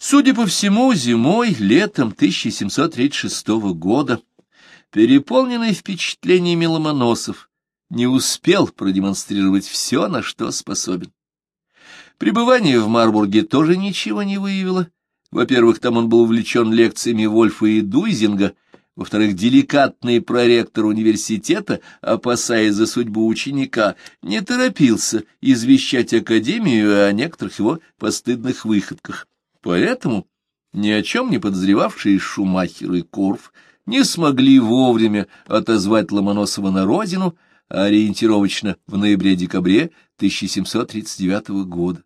Судя по всему, зимой, летом 1736 года, переполненный впечатлениями Ломоносов, не успел продемонстрировать все, на что способен. Пребывание в Марбурге тоже ничего не выявило. Во-первых, там он был увлечен лекциями Вольфа и Дуйзинга, во-вторых, деликатный проректор университета, опасаясь за судьбу ученика, не торопился извещать Академию о некоторых его постыдных выходках. Поэтому ни о чем не подозревавшие Шумахер и Корф не смогли вовремя отозвать Ломоносова на родину, ориентировочно в ноябре-декабре 1739 года.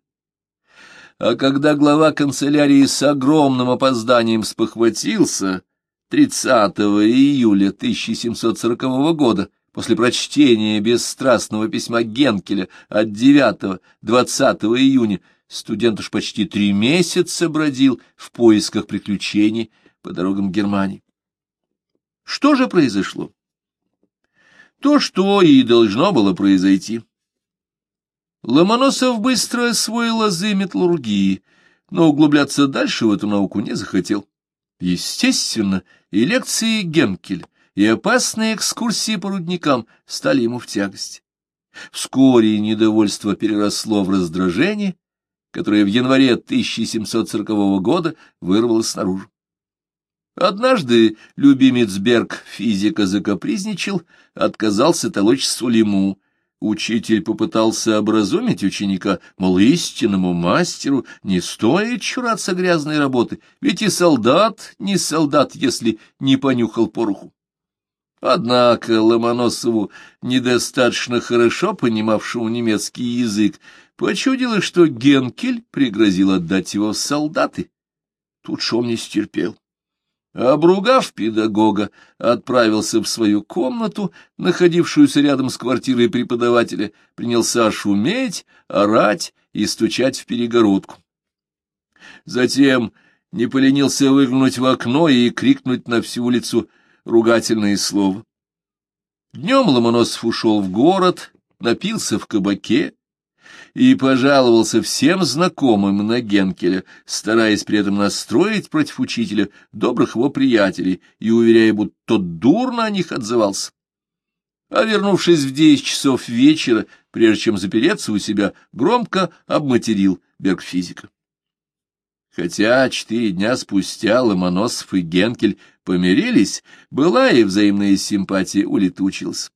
А когда глава канцелярии с огромным опозданием спохватился 30 июля 1740 года, после прочтения бесстрастного письма Генкеля от 9-20 июня, Студент уж почти три месяца бродил в поисках приключений по дорогам Германии. Что же произошло? То, что и должно было произойти. Ломоносов быстро освоил азы металлургии, но углубляться дальше в эту науку не захотел. Естественно, и лекции Генкель, и опасные экскурсии по рудникам стали ему в тягость. Вскоре недовольство переросло в раздражение, которая в январе 1740 года вырвалась наружу. Однажды любимец Берг физика закапризничал, отказался толочь Сулиму. Учитель попытался образумить ученика, мол, истинному мастеру не стоит чураться грязной работы, ведь и солдат не солдат, если не понюхал пороху. Однако Ломоносову, недостаточно хорошо понимавшему немецкий язык, Почудилось, что Генкель пригрозил отдать его в солдаты. Тут шум не стерпел. Обругав педагога, отправился в свою комнату, находившуюся рядом с квартирой преподавателя, принялся шуметь, орать и стучать в перегородку. Затем не поленился выглянуть в окно и крикнуть на всю улицу ругательные слова. Днем Ломоносов ушел в город, напился в кабаке, и пожаловался всем знакомым на Генкеля, стараясь при этом настроить против учителя добрых его приятелей и уверяя, будто тот дурно о них отзывался. А вернувшись в десять часов вечера, прежде чем запереться у себя, громко обматерил бергфизика. Хотя четыре дня спустя Ломоносов и Генкель помирились, была и взаимная симпатия улетучилась.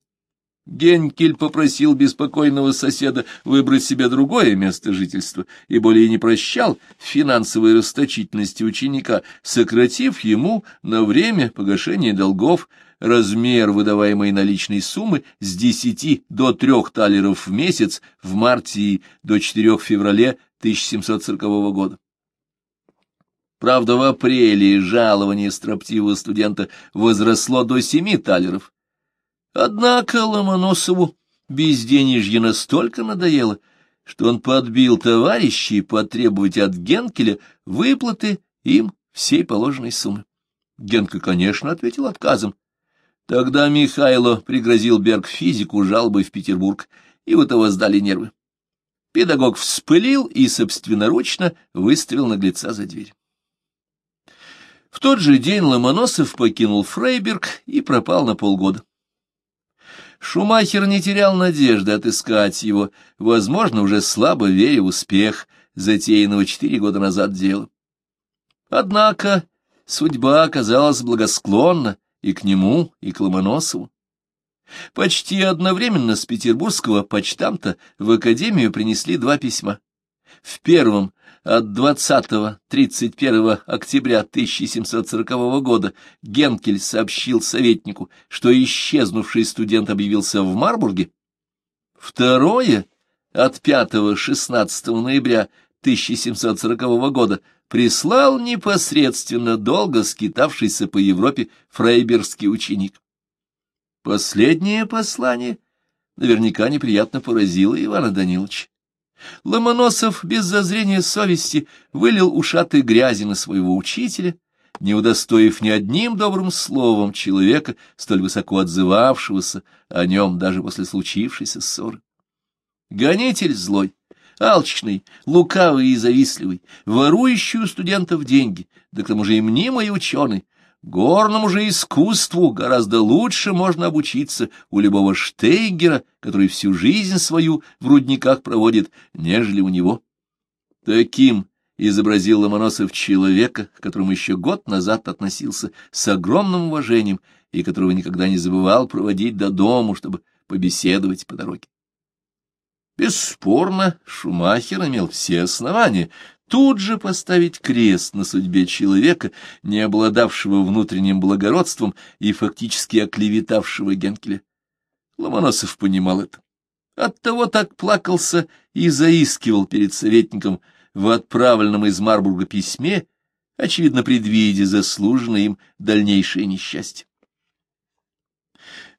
Генкель попросил беспокойного соседа выбрать себе другое место жительства и более не прощал финансовой расточительности ученика, сократив ему на время погашения долгов размер выдаваемой наличной суммы с 10 до 3 талеров в месяц в марте и до 4 февраля 1740 года. Правда, в апреле жалование строптивого студента возросло до 7 талеров, Однако Ломоносову безденежье настолько надоело, что он подбил товарищей потребовать от Генкеля выплаты им всей положенной суммы. Генка, конечно, ответил отказом. Тогда Михайло пригрозил Берг-физику жалобой в Петербург, и у того сдали нервы. Педагог вспылил и собственноручно выставил наглеца за дверь. В тот же день Ломоносов покинул Фрейберг и пропал на полгода. Шумахер не терял надежды отыскать его, возможно, уже слабо веря в успех затеянного четыре года назад дела. Однако судьба оказалась благосклонна и к нему, и к Ломоносову. Почти одновременно с петербургского почтамта в академию принесли два письма. В первом от 20-31 октября 1740 года Генкель сообщил советнику, что исчезнувший студент объявился в Марбурге. Второе от 5-16 ноября 1740 года прислал непосредственно долго скитавшийся по Европе фрейберский ученик. Последнее послание наверняка неприятно поразило Ивана Даниловича. Ломоносов без зазрения совести вылил ушаты грязи на своего учителя, не удостоив ни одним добрым словом человека, столь высоко отзывавшегося о нем даже после случившейся ссоры. Гонитель злой алчный, лукавый и завистливый, ворующий у студентов деньги, да к тому же и мнимый ученый. Горному же искусству гораздо лучше можно обучиться у любого Штейгера, который всю жизнь свою в рудниках проводит, нежели у него. Таким изобразил Ломоносов человека, к которому еще год назад относился с огромным уважением и которого никогда не забывал проводить до дому, чтобы побеседовать по дороге. Бесспорно, Шумахер имел все основания тут же поставить крест на судьбе человека, не обладавшего внутренним благородством и фактически оклеветавшего Генкеля. Ломоносов понимал это. Оттого так плакался и заискивал перед советником в отправленном из Марбурга письме, очевидно предвидя заслуженное им дальнейшее несчастье.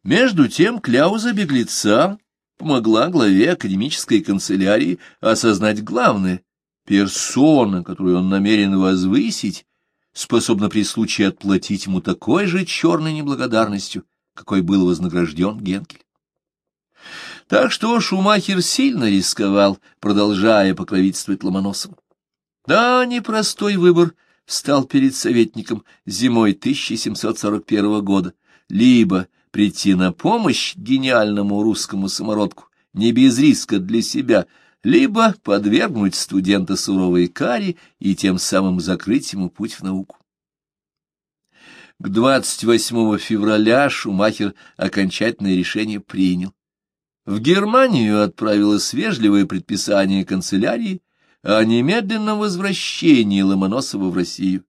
Между тем кляуза беглеца помогла главе академической канцелярии осознать главное — персона, которую он намерен возвысить, способна при случае отплатить ему такой же черной неблагодарностью, какой был вознагражден Генкель. Так что Шумахер сильно рисковал, продолжая покровительствовать Ломоносову. Да, непростой выбор стал перед советником зимой 1741 года. Либо прийти на помощь гениальному русскому самородку, не без риска для себя, либо подвергнуть студента суровой каре и тем самым закрыть ему путь в науку. К 28 февраля Шумахер окончательное решение принял. В Германию отправилось вежливое предписание канцелярии о немедленном возвращении Ломоносова в Россию.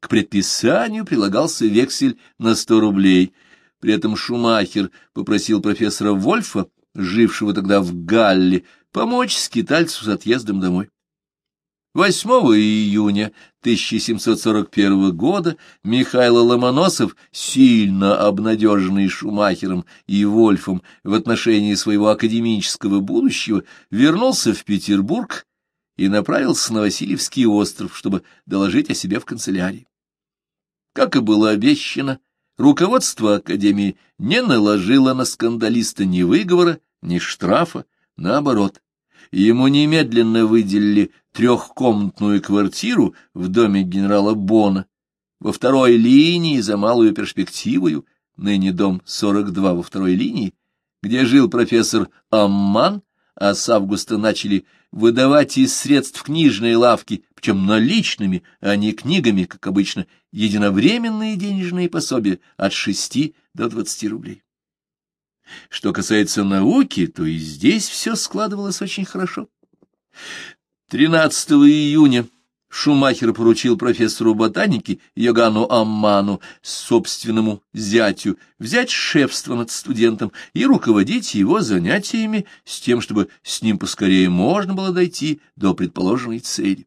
К предписанию прилагался вексель на сто рублей — при этом Шумахер попросил профессора Вольфа, жившего тогда в Галле, помочь скитальцу с отъездом домой. 8 июня 1741 года Михаил Ломоносов, сильно обнадеженный Шумахером и Вольфом в отношении своего академического будущего, вернулся в Петербург и направился на Васильевский остров, чтобы доложить о себе в канцелярии. Как и было обещано, руководство Академии не наложило на скандалиста ни выговора, ни штрафа, наоборот. Ему немедленно выделили трехкомнатную квартиру в доме генерала Бона, во второй линии за малую перспективою, ныне дом 42 во второй линии, где жил профессор Амман, а с августа начали выдавать из средств книжные лавки, причем наличными, а не книгами, как обычно, единовременные денежные пособия от шести до двадцати рублей. Что касается науки, то и здесь все складывалось очень хорошо. 13 июня Шумахер поручил профессору ботаники Йогану Амману, собственному зятю, взять шефство над студентом и руководить его занятиями с тем, чтобы с ним поскорее можно было дойти до предположенной цели.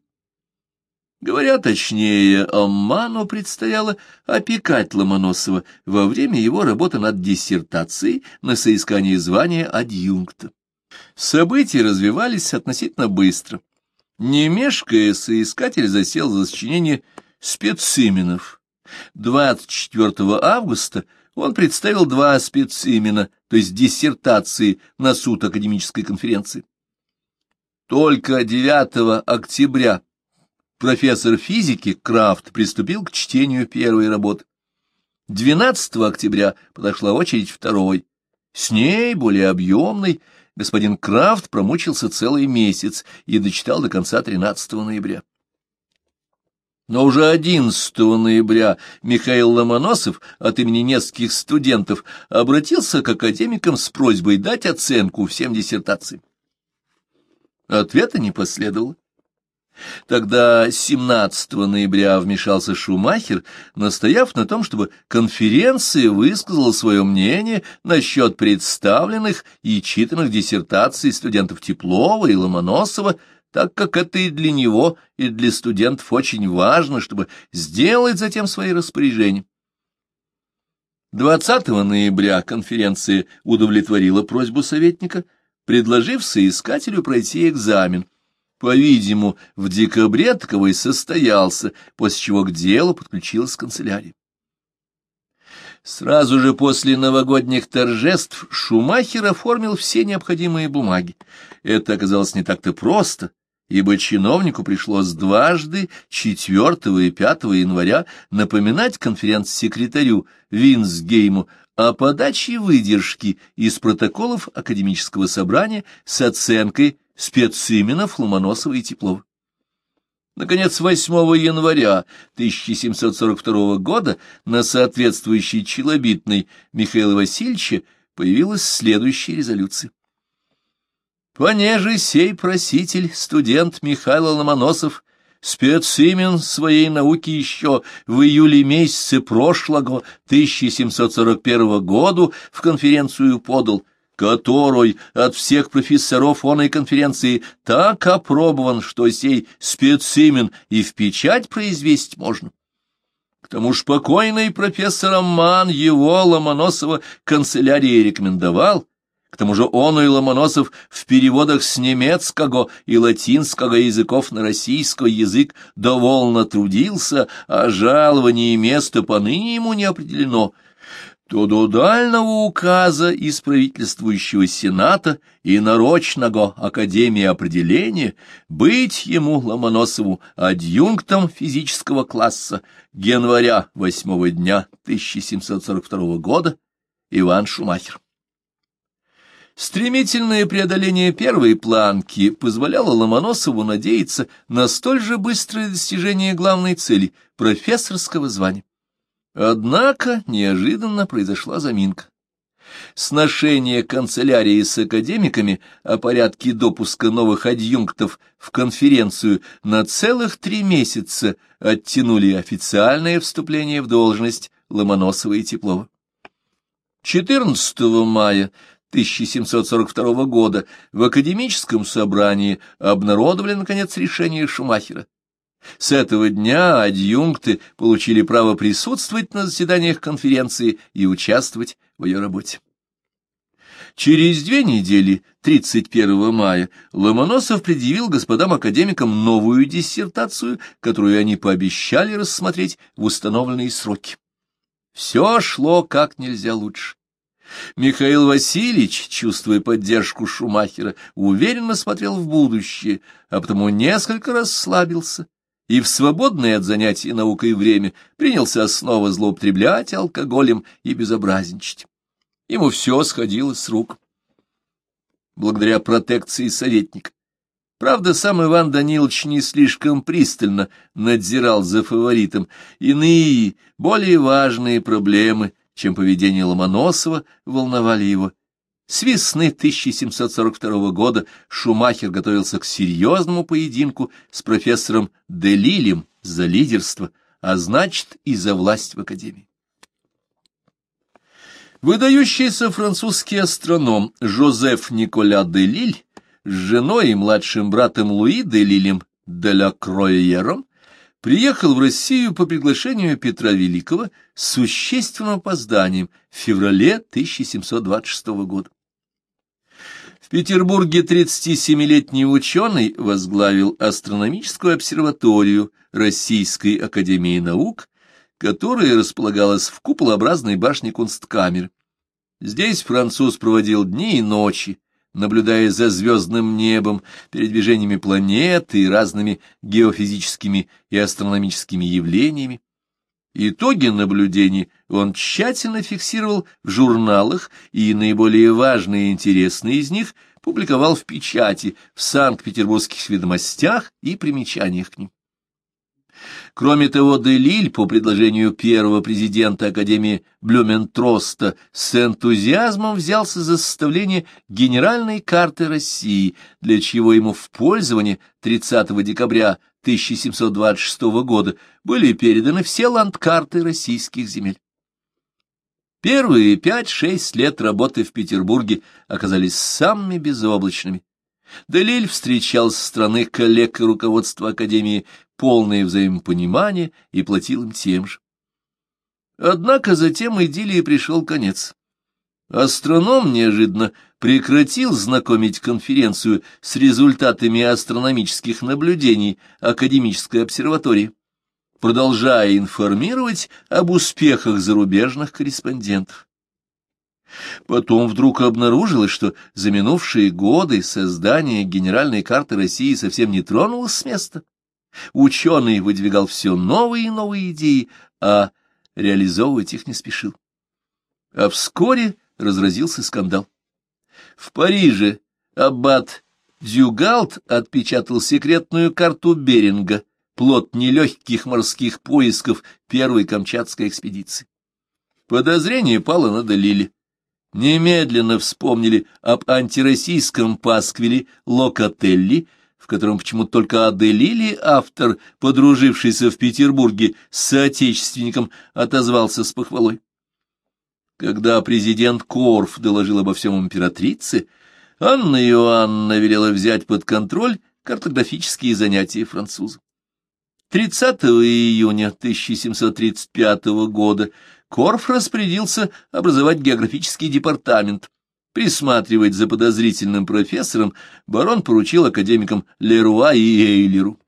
Говоря точнее, Амману предстояло опекать Ломоносова во время его работы над диссертацией на соискании звания адъюнкта. События развивались относительно быстро. Не мешкая, соискатель засел за сочинение специменов. 24 августа он представил два специмена, то есть диссертации на суд академической конференции. Только 9 октября профессор физики Крафт приступил к чтению первой работы. 12 октября подошла очередь второй. С ней, более объемной, господин Крафт промучился целый месяц и дочитал до конца 13 ноября. Но уже 11 ноября Михаил Ломоносов от имени нескольких студентов обратился к академикам с просьбой дать оценку всем диссертациям. Ответа не последовало. Тогда 17 ноября вмешался Шумахер, настояв на том, чтобы конференция высказала свое мнение насчет представленных и читанных диссертаций студентов Теплова и Ломоносова, так как это и для него, и для студентов очень важно, чтобы сделать затем свои распоряжения. 20 ноября конференция удовлетворила просьбу советника, предложив соискателю пройти экзамен — по-видимому, в декабре таковой состоялся, после чего к делу подключилась канцелярия. Сразу же после новогодних торжеств Шумахер оформил все необходимые бумаги. Это оказалось не так-то просто, ибо чиновнику пришлось дважды, 4 и 5 января, напоминать конференц-секретарю Винсгейму о подаче выдержки из протоколов академического собрания с оценкой специменов Ломоносова и Теплова. Наконец, 8 января 1742 года на соответствующей челобитной Михаила Васильевича появилась следующая резолюция. Понеже сей проситель, студент Михаил Ломоносов, специмен своей науки еще в июле месяце прошлого 1741 года в конференцию подал – которой от всех профессоров оной конференции так опробован, что сей специмен и в печать произвести можно. К тому ж покойный профессор Амман его Ломоносова канцелярии рекомендовал, к тому же он и Ломоносов в переводах с немецкого и латинского языков на российский язык довольно трудился, а жалование места поныне ему не определено — то до дальнего указа из правительствующего сената и нарочного академии определения быть ему, Ломоносову, адъюнктом физического класса января восьмого дня 1742 года Иван Шумахер. Стремительное преодоление первой планки позволяло Ломоносову надеяться на столь же быстрое достижение главной цели — профессорского звания. Однако неожиданно произошла заминка. Сношение канцелярии с академиками о порядке допуска новых адъюнктов в конференцию на целых три месяца оттянули официальное вступление в должность Ломоносова и Теплова. 14 мая 1742 года в академическом собрании обнародовали, наконец, решение Шумахера. С этого дня адъюнкты получили право присутствовать на заседаниях конференции и участвовать в ее работе. Через две недели, 31 мая, Ломоносов предъявил господам академикам новую диссертацию, которую они пообещали рассмотреть в установленные сроки. Все шло как нельзя лучше. Михаил Васильевич, чувствуя поддержку Шумахера, уверенно смотрел в будущее, а потому несколько расслабился и в свободное от занятий наукой время принялся снова злоупотреблять алкоголем и безобразничать. Ему все сходило с рук. Благодаря протекции советника. Правда, сам Иван Данилович не слишком пристально надзирал за фаворитом. Иные, более важные проблемы, чем поведение Ломоносова, волновали его. С весны 1742 года Шумахер готовился к серьезному поединку с профессором Делилем за лидерство, а значит и за власть в Академии. Выдающийся французский астроном Жозеф Николя де Лиль с женой и младшим братом Луи де Лилем де ла Кроером приехал в Россию по приглашению Петра Великого с существенным опозданием в феврале 1726 года. В Петербурге 37-летний ученый возглавил астрономическую обсерваторию Российской академии наук, которая располагалась в куполообразной башне Кунсткамеры. Здесь француз проводил дни и ночи, наблюдая за звездным небом, передвижениями планет и разными геофизическими и астрономическими явлениями. Итоги наблюдений он тщательно фиксировал в журналах и наиболее важные и интересные из них публиковал в печати в Санкт-Петербургских ведомостях и примечаниях к ним. Кроме того, Делиль по предложению первого президента Академии Блюментроста с энтузиазмом взялся за составление генеральной карты России, для чего ему в пользование 30 декабря 1726 года были переданы все ландкарты российских земель. Первые пять-шесть лет работы в Петербурге оказались самыми безоблачными. Делиль встречал со стороны коллег и руководства Академии полное взаимопонимание и платил им тем же. Однако затем идиллии пришел конец. Астроном неожиданно прекратил знакомить конференцию с результатами астрономических наблюдений Академической обсерватории. продолжая информировать об успехах зарубежных корреспондентов. Потом вдруг обнаружилось, что за минувшие годы создание генеральной карты России совсем не тронулось с места. Ученый выдвигал все новые и новые идеи, а реализовывать их не спешил. А вскоре разразился скандал. В Париже аббат Дюгалт отпечатал секретную карту Беринга, плод нелегких морских поисков первой Камчатской экспедиции. Подозрение пало на Далиле. Немедленно вспомнили об антироссийском пасквиле Локотелли, в котором почему-то только Аделили, автор, подружившийся в Петербурге с соотечественником, отозвался с похвалой. Когда президент Корф доложил обо всем императрице, Анна Иоанна велела взять под контроль картографические занятия француза. 30 июня 1735 года Корф распорядился образовать географический департамент. Присматривать за подозрительным профессором барон поручил академикам Леруа и Эйлеру.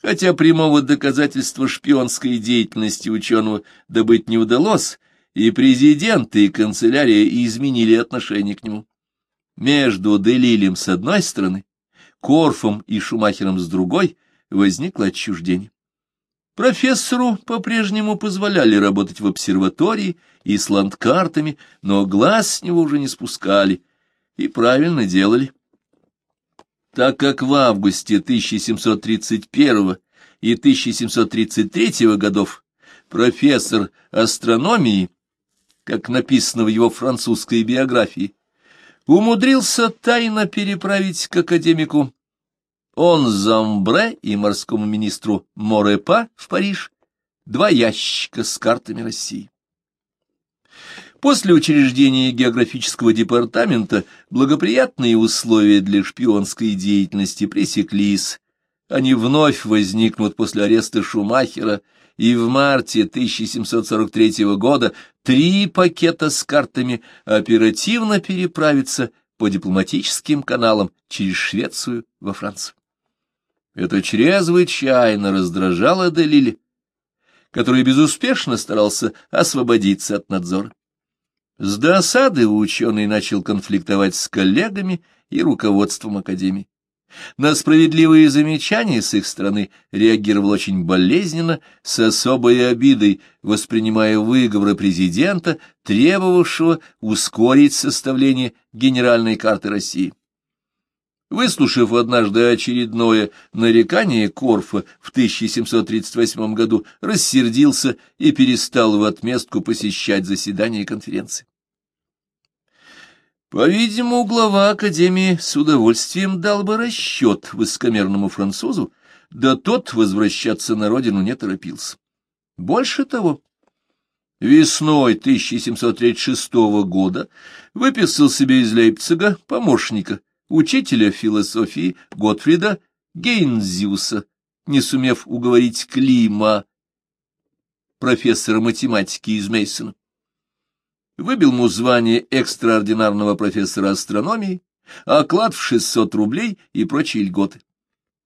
Хотя прямого доказательства шпионской деятельности ученого добыть не удалось, и президент, и канцелярия изменили отношение к нему. Между Делилем с одной стороны, Корфом и Шумахером с другой возникло отчуждение. Профессору по-прежнему позволяли работать в обсерватории и с ландкартами, но глаз с него уже не спускали, и правильно делали. Так как в августе 1731 и 1733 годов профессор астрономии, как написано в его французской биографии, умудрился тайно переправить к академику он Замбре и морскому министру Морепа в Париж два ящика с картами России. После учреждения географического департамента благоприятные условия для шпионской деятельности пресеклись. Они вновь возникнут после ареста Шумахера, и в марте 1743 года три пакета с картами оперативно переправятся по дипломатическим каналам через Швецию во Францию. Это чрезвычайно раздражало Делили, который безуспешно старался освободиться от надзора. С досады ученый начал конфликтовать с коллегами и руководством Академии. На справедливые замечания с их стороны реагировал очень болезненно, с особой обидой, воспринимая выговоры президента, требовавшего ускорить составление генеральной карты России. Выслушав однажды очередное нарекание Корфа в 1738 году, рассердился и перестал в отместку посещать заседания конференции. По-видимому, глава Академии с удовольствием дал бы расчет высокомерному французу, да тот возвращаться на родину не торопился. Больше того, весной 1736 года выписал себе из Лейпцига помощника — учителя философии Готфрида Гейнзиуса, не сумев уговорить Клима, профессора математики из Мейсона. Выбил ему звание экстраординарного профессора астрономии, оклад в 600 рублей и прочие льготы.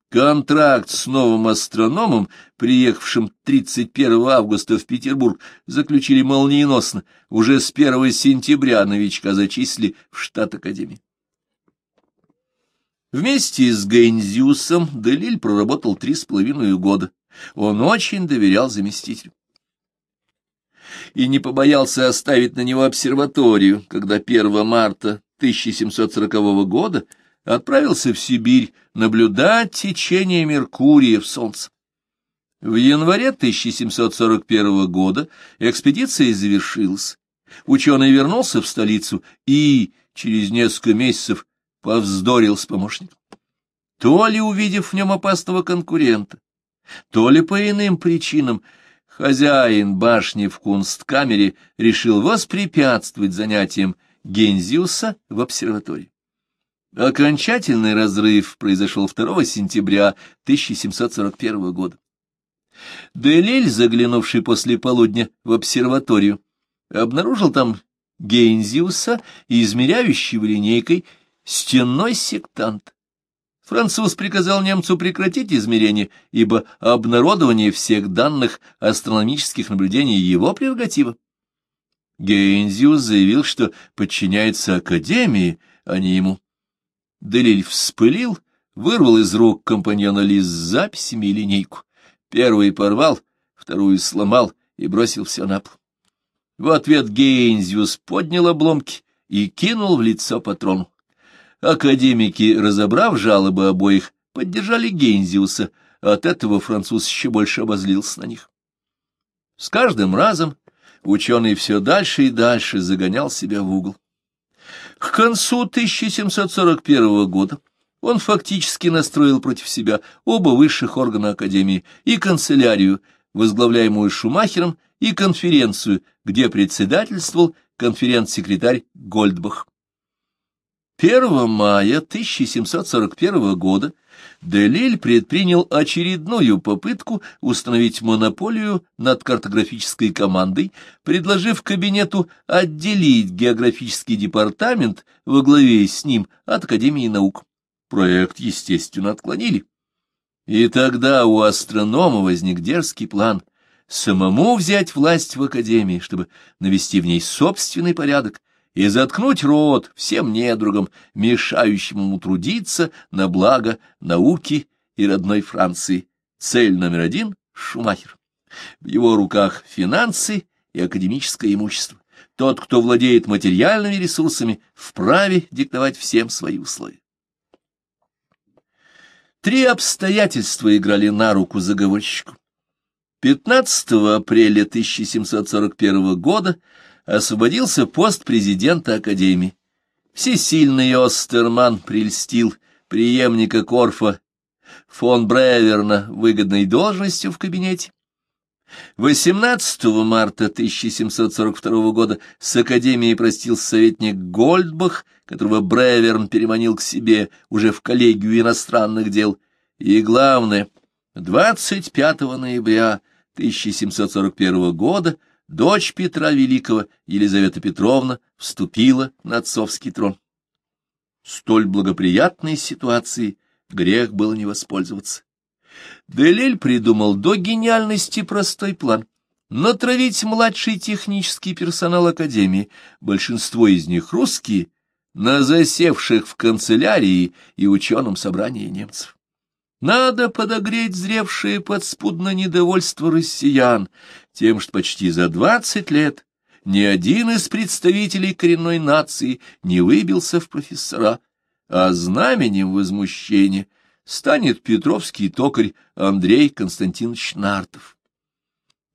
Контракт с новым астрономом, приехавшим 31 августа в Петербург, заключили молниеносно. Уже с 1 сентября новичка зачислили в штат Академии. Вместе с Гейнзиусом Делиль проработал три с половиной года. Он очень доверял заместителю. И не побоялся оставить на него обсерваторию, когда 1 марта 1740 года отправился в Сибирь наблюдать течение Меркурия в Солнце. В январе 1741 года экспедиция завершилась. Ученый вернулся в столицу и через несколько месяцев повздорил с помощником. То ли увидев в нем опасного конкурента, то ли по иным причинам хозяин башни в кунсткамере решил воспрепятствовать занятиям Гензиуса в обсерватории. Окончательный разрыв произошел 2 сентября 1741 года. Делиль, заглянувший после полудня в обсерваторию, обнаружил там Гензиуса, измеряющего линейкой стенной сектант. Француз приказал немцу прекратить измерение, ибо обнародование всех данных астрономических наблюдений — его прерогатива. Гейнзиус заявил, что подчиняется Академии, а не ему. Делиль вспылил, вырвал из рук компаньона лист с записями и линейку. Первый порвал, вторую сломал и бросил все на пол. В ответ Гейнзиус поднял обломки и кинул в лицо патрону. Академики, разобрав жалобы обоих, поддержали Гейнзиуса, от этого француз еще больше обозлился на них. С каждым разом ученый все дальше и дальше загонял себя в угол. К концу 1741 года он фактически настроил против себя оба высших органа Академии и канцелярию, возглавляемую Шумахером, и конференцию, где председательствовал конференц-секретарь Гольдбах. 1 мая 1741 года Делиль предпринял очередную попытку установить монополию над картографической командой, предложив кабинету отделить географический департамент во главе с ним от Академии наук. Проект, естественно, отклонили. И тогда у астронома возник дерзкий план самому взять власть в Академии, чтобы навести в ней собственный порядок и заткнуть рот всем недругам, мешающим ему трудиться на благо науки и родной Франции. Цель номер один — Шумахер. В его руках финансы и академическое имущество. Тот, кто владеет материальными ресурсами, вправе диктовать всем свои условия. Три обстоятельства играли на руку заговорщику. 15 апреля 1741 года освободился пост президента Академии. Всесильный Остерман прельстил преемника Корфа фон Бреверна выгодной должностью в кабинете. 18 марта 1742 года с Академией простился советник Гольдбах, которого Бреверн переманил к себе уже в коллегию иностранных дел. И главное, 25 ноября 1741 года дочь Петра Великого, Елизавета Петровна, вступила на отцовский трон. Столь благоприятной ситуации грех было не воспользоваться. Делель придумал до гениальности простой план — натравить младший технический персонал Академии, большинство из них русские, на засевших в канцелярии и ученом собрании немцев. Надо подогреть зревшее подспудно недовольство россиян тем, что почти за двадцать лет ни один из представителей коренной нации не выбился в профессора, а знаменем возмущения станет петровский токарь Андрей Константинович Нартов.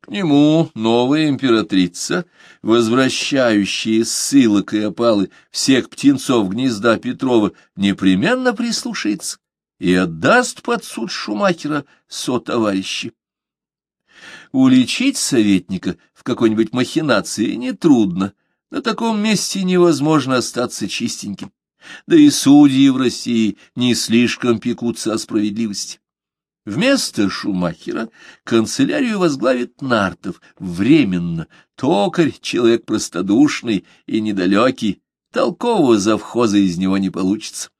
К нему новая императрица, возвращающая ссылок и опалы всех птенцов гнезда Петрова, непременно прислушается и отдаст под суд Шумахера сотоварищи. Уличить советника в какой-нибудь махинации нетрудно, на таком месте невозможно остаться чистеньким. Да и судьи в России не слишком пекутся о справедливости. Вместо Шумахера канцелярию возглавит Нартов, временно, токарь, человек простодушный и недалекий, толкового завхоза из него не получится.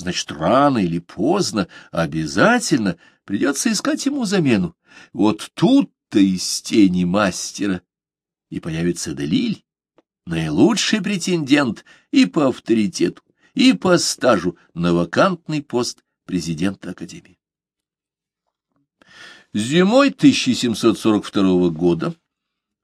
Значит, рано или поздно обязательно придется искать ему замену. Вот тут-то из тени мастера и появится Делиль, наилучший претендент и по авторитету, и по стажу на вакантный пост президента Академии. Зимой 1742 года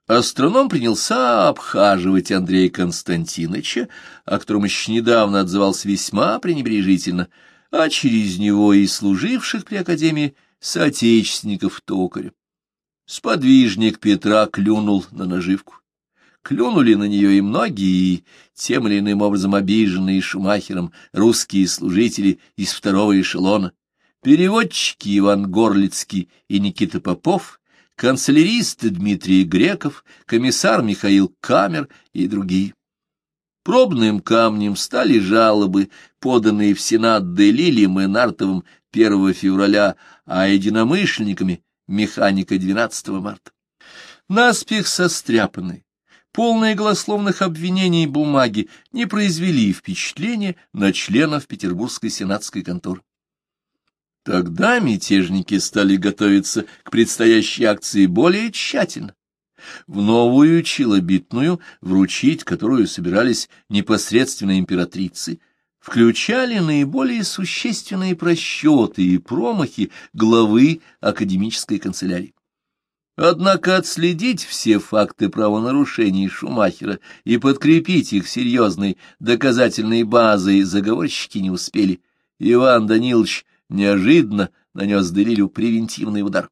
Астроном принялся обхаживать Андрея Константиновича, о котором еще недавно отзывался весьма пренебрежительно, а через него и служивших при Академии соотечественников токаря. Сподвижник Петра клюнул на наживку. Клюнули на нее и многие, тем или иным образом обиженные Шумахером, русские служители из второго эшелона, переводчики Иван Горлицкий и Никита Попов, канцелярист Дмитрий Греков, комиссар Михаил Камер и другие. Пробным камнем стали жалобы, поданные в Сенат Делилием и Нартовым 1 февраля, а единомышленниками механика 12 марта. Наспех состряпанные, полные голословных обвинений бумаги не произвели впечатления на членов Петербургской сенатской конторы. Тогда мятежники стали готовиться к предстоящей акции более тщательно. В новую челобитную, вручить которую собирались непосредственно императрицы, включали наиболее существенные просчеты и промахи главы академической канцелярии. Однако отследить все факты правонарушений Шумахера и подкрепить их серьезной доказательной базой заговорщики не успели. Иван Данилович неожиданно нанес Делилю превентивный удар.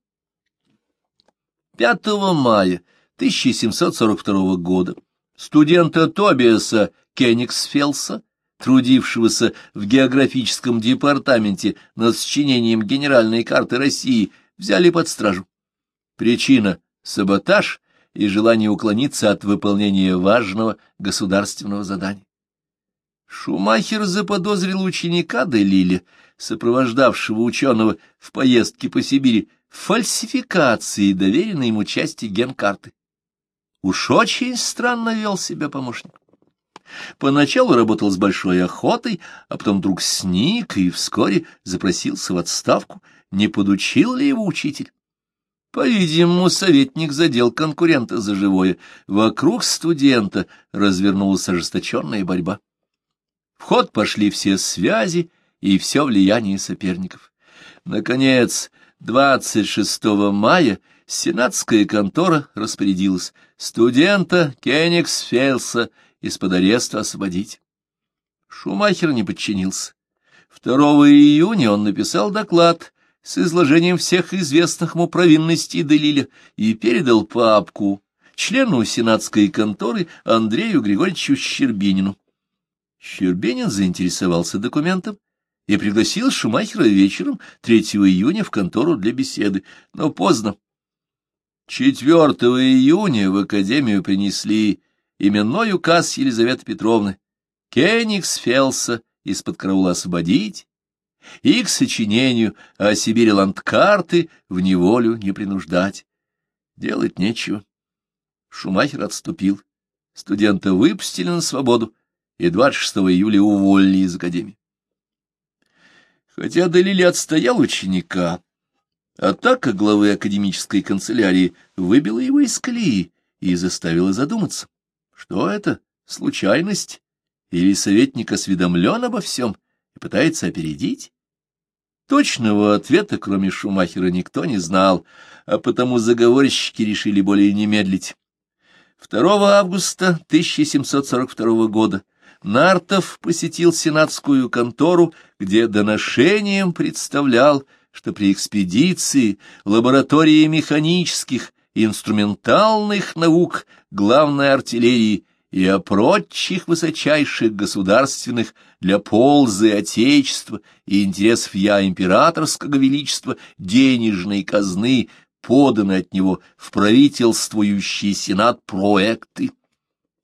5 мая 1742 года студента Тобиаса Кенигсфелса, трудившегося в географическом департаменте над сочинением генеральной карты России, взяли под стражу. Причина — саботаж и желание уклониться от выполнения важного государственного задания. Шумахер заподозрил ученика Делиля, сопровождавшего ученого в поездке по Сибири, в фальсификации доверенной ему части генкарты. Уж очень странно вел себя помощник. Поначалу работал с большой охотой, а потом вдруг сник и вскоре запросился в отставку, не подучил ли его учитель. По-видимому, советник задел конкурента за живое. Вокруг студента развернулась ожесточенная борьба. Ход пошли все связи и все влияние соперников. Наконец, 26 мая сенатская контора распорядилась студента Кенигсфелса из-под ареста освободить. Шумахер не подчинился. 2 июня он написал доклад с изложением всех известных ему провинностей Делиля и передал папку члену сенатской конторы Андрею Григорьевичу Щербинину. Щербинин заинтересовался документом и пригласил Шумахера вечером 3 июня в контору для беседы, но поздно. 4 июня в академию принесли именной указ Елизаветы Петровны Кенигсфелса из-под караула освободить и к сочинению о Сибири ландкарты в неволю не принуждать. Делать нечего. Шумахер отступил. Студента выпустили на свободу, и 26 июля уволили из академии. Хотя Делили отстоял ученика, атака главы академической канцелярии выбила его из колеи и заставила задуматься. Что это? Случайность? Или советник осведомлен обо всем и пытается опередить? Точного ответа, кроме Шумахера, никто не знал, а потому заговорщики решили более не медлить. 2 августа 1742 года Нартов посетил сенатскую контору, где доношением представлял, что при экспедиции лаборатории механических и инструментальных наук главной артиллерии и о прочих высочайших государственных для ползы Отечества и интересов я императорского величества денежной казны поданы от него в правительствующий сенат проекты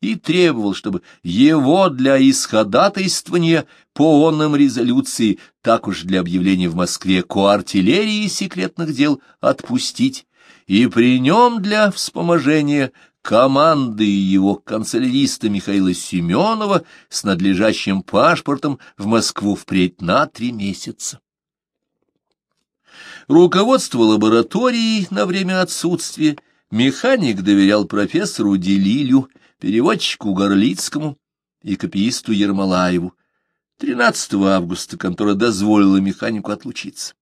и требовал, чтобы его для исходатайствования по онным резолюции, так уж для объявления в Москве коартиллерии секретных дел отпустить, и при нем для вспоможения команды его канцеляриста Михаила Семенова с надлежащим паспортом в Москву впредь на три месяца. Руководство лабораторией на время отсутствия механик доверял профессору Делилю, переводчику Горлицкому и копиисту Ермолаеву. 13 августа контора дозволила механику отлучиться.